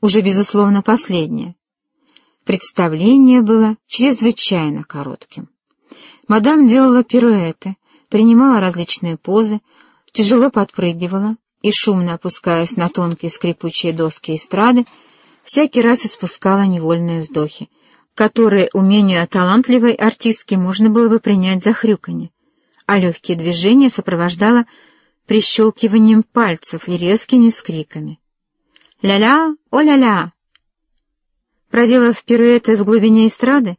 уже, безусловно, последнее. Представление было чрезвычайно коротким. Мадам делала пируэты, принимала различные позы, тяжело подпрыгивала и, шумно опускаясь на тонкие скрипучие доски эстрады, всякий раз испускала невольные вздохи, которые умению талантливой артистки можно было бы принять за хрюканье, а легкие движения сопровождала прищелкиванием пальцев и резкими скриками. «Ля-ля! О-ля-ля!» Проделав пируэты в глубине эстрады,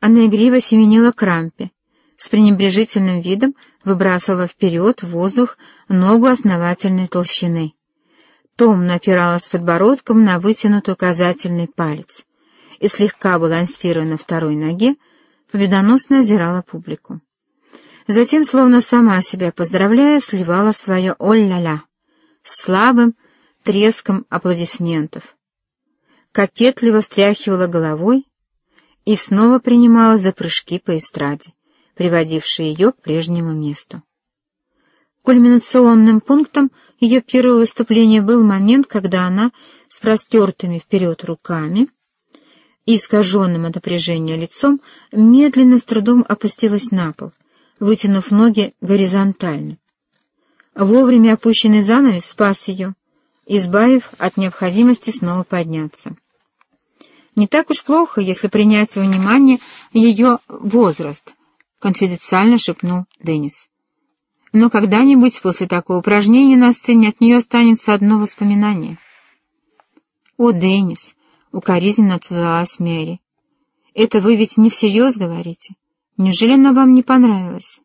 она игриво семенила к рампе, с пренебрежительным видом выбрасывала вперед в воздух ногу основательной толщины. Томно опиралась подбородком на вытянутый указательный палец и, слегка балансируя на второй ноге, победоносно озирала публику. Затем, словно сама себя поздравляя, сливала свое «Оль-ля-ля» с слабым треском аплодисментов. Кокетливо встряхивала головой и снова принималась за прыжки по эстраде, приводившие ее к прежнему месту. Кульминационным пунктом ее первого выступления был момент, когда она с простертыми вперед руками и искаженным от напряжения лицом медленно с трудом опустилась на пол, вытянув ноги горизонтально. Вовремя опущенный занавес спас ее, избавив от необходимости снова подняться. Не так уж плохо, если принять во внимание ее возраст, конфиденциально шепнул Деннис. Но когда-нибудь после такого упражнения на сцене от нее останется одно воспоминание. «О, Деннис!» — укоризненно отозвалась Мэри. «Это вы ведь не всерьез говорите? Неужели она вам не понравилась?»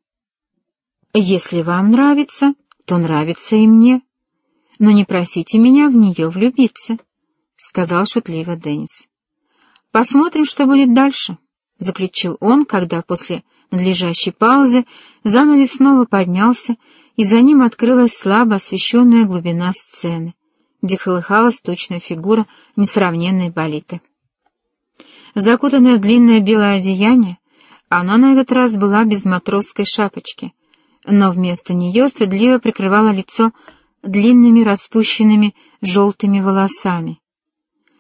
«Если вам нравится, то нравится и мне. Но не просите меня в нее влюбиться», — сказал шутливо Деннис. «Посмотрим, что будет дальше», — заключил он, когда после надлежащей паузы занавес снова поднялся, и за ним открылась слабо освещенная глубина сцены, где колыхалась точная фигура несравненной Болиты. Закутанная в длинное белое одеяние, она на этот раз была без матросской шапочки, но вместо нее стыдливо прикрывала лицо длинными распущенными желтыми волосами.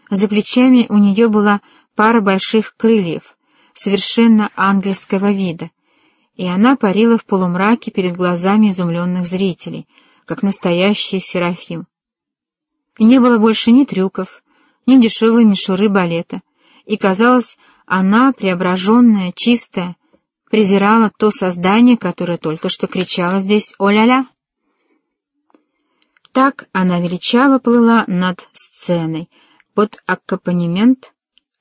За плечами у нее была пара больших крыльев, совершенно ангельского вида, и она парила в полумраке перед глазами изумленных зрителей, как настоящий серафим. Не было больше ни трюков, ни дешевой мишуры балета, и, казалось, она, преображенная, чистая, презирала то создание, которое только что кричало здесь «О-ля-ля!». Так она величаво плыла над сценой под аккомпанемент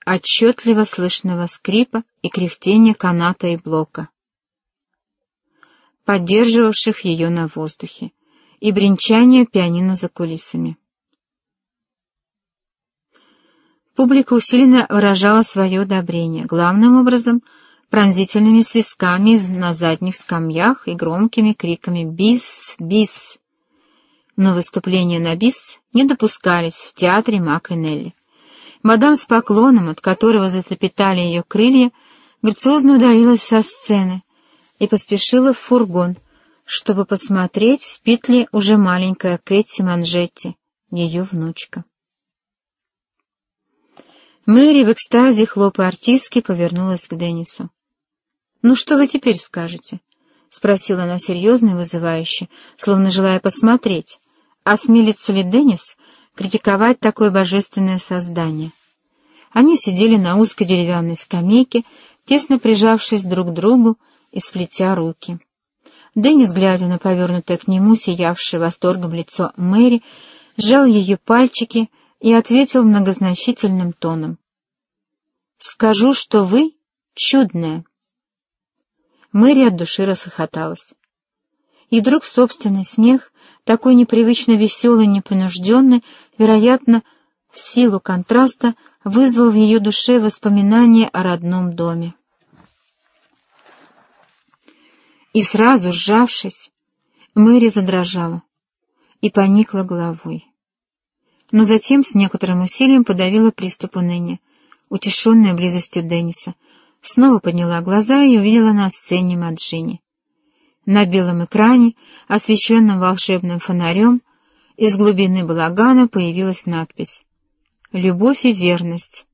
отчетливо слышного скрипа и кряхтения каната и блока, поддерживавших ее на воздухе, и бренчания пианино за кулисами. Публика усиленно выражала свое одобрение, главным образом пронзительными свистками на задних скамьях и громкими криками «Бис! Бис!». Но выступления на бис не допускались в театре Мак и Нелли. Мадам с поклоном, от которого затрепетали ее крылья, грациозно удалилась со сцены и поспешила в фургон, чтобы посмотреть, спит ли уже маленькая Кэти Манжетти, ее внучка. Мэри в экстазе, хлопая артистки, повернулась к Деннису. «Ну что вы теперь скажете?» — спросила она серьезно и вызывающе, словно желая посмотреть, осмелится ли Деннис критиковать такое божественное создание. Они сидели на узкой деревянной скамейке, тесно прижавшись друг к другу и сплетя руки. Деннис, глядя на повернутое к нему, сиявшее восторгом лицо Мэри, сжал ее пальчики и ответил многозначительным тоном. «Скажу, что вы чудная». Мэри от души расхохоталась. И вдруг собственный смех такой непривычно веселый, непринужденный, вероятно, в силу контраста, вызвал в ее душе воспоминания о родном доме. И сразу, сжавшись, Мэри задрожала и поникла головой. Но затем с некоторым усилием подавила приступ уныния, утешенная близостью Денниса, снова подняла глаза и увидела на сцене Маджини. На белом экране, освещенном волшебным фонарем, из глубины балагана появилась надпись любовь и верность,